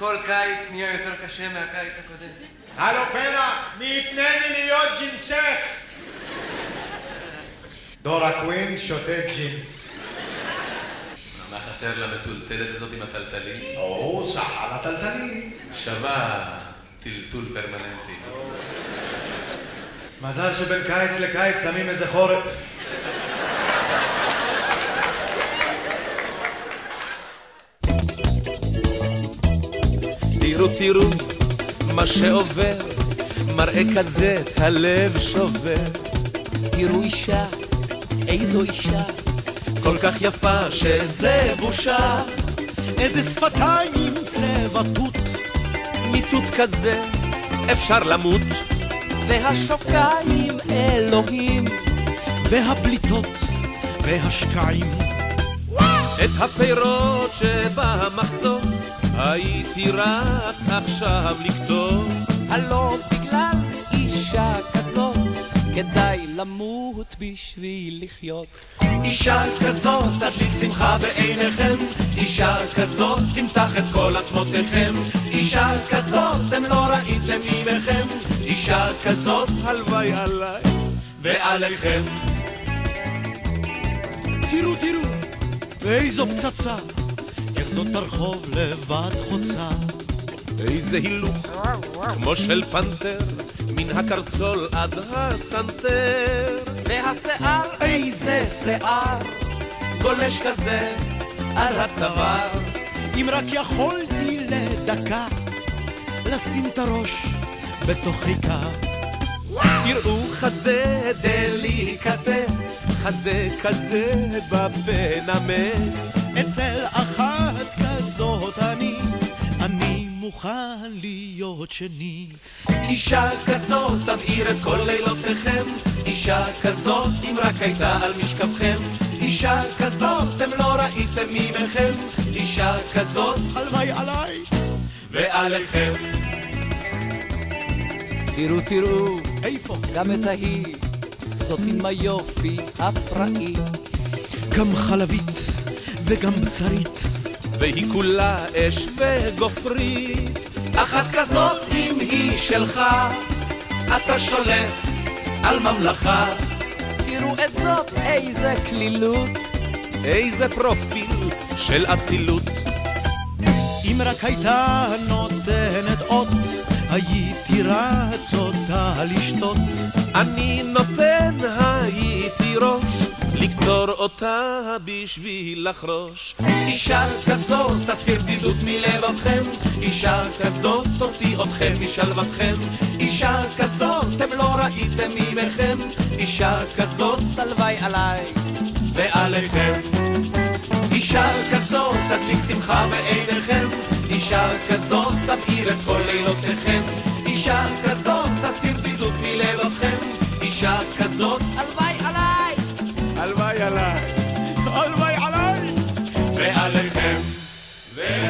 כל קיץ נהיה יותר קשה מהקיץ הקודם. הלו פרח, מי יתנה לי להיות ג'ינסך? דורה קווין שותה ג'ינס. מה חסר למטולטלת הזאת עם הטלטלים? או, סח על הטלטלים. שווה טלטול פרמננטי. מזל שבין קיץ לקיץ שמים איזה חורף. תראו, תראו מה שעובר, מראה כזה את הלב שובר. תראו אישה, איזו אישה, כל כך יפה שזה בושה. איזה שפתיים עם צבע תות, מיטוט כזה אפשר למות. והשוקיים אלוהים, והבליטות והשקעים. את הפירות שבמחסום הייתי רץ עכשיו לקטוף. הלא בגלל אישה כזאת כדאי למות בשביל לחיות. אישה כזאת תדלי שמחה בעיניכם, אישה כזאת תמתח את כל עצמותיכם, אישה כזאת אתם לא ראיתם ממכם, אישה כזאת הלוואי עליי ועליכם. תראו, תראו, איזו פצצה, זאת הרחוב לבד חוצה. איזה הילוך, כמו של פנתר, מן הקרסול עד הסנטר. והשיער, איזה שיער, גולש כזה על הצוואר. אם רק יכולתי לדקה, לשים את הראש בתוך חיכה. תראו חזה דליקטס, חזה כזה בפה נמס. מוכן להיות שני. אישה כזאת תבעיר את כל לילותיכם, אישה כזאת אם רק הייתה על משכבכם. אישה כזאת אתם לא ראיתם ממכם, אישה כזאת הלוואי עליי ועליכם. תראו, תראו, איפה? גם את ההיא, זאת עם היופי הפראי. גם חלבית וגם בשרית, והיא כולה אש וגופרית. אחת כזאת אם היא שלך, אתה שולט על ממלכה. תראו את זאת, איזה כלילות, איזה פרופיל של אצילות. אם רק הייתה נותנת אות, הייתי רץ אותה לשתות. אני נותן הייתי ראש, לקצור אותה בשביל לחרוש. אישה כזאת תסיר בדידות מלבבכם, אישה כזאת תוציא אתכם משלוותכם. אישה כזאת אתם לא ראיתם ממכם, אישה כזאת הלוואי עליי ועליכם. אישה כזאת תדליק שמחה בעיניכם, אישה כזאת תבעיר את כל לילותיכם, אישה כזאת תסיר בדידות מלבבכם, אישה כזאת הלוואי עליי, כל מי עליי, ועליכם, ועליכם.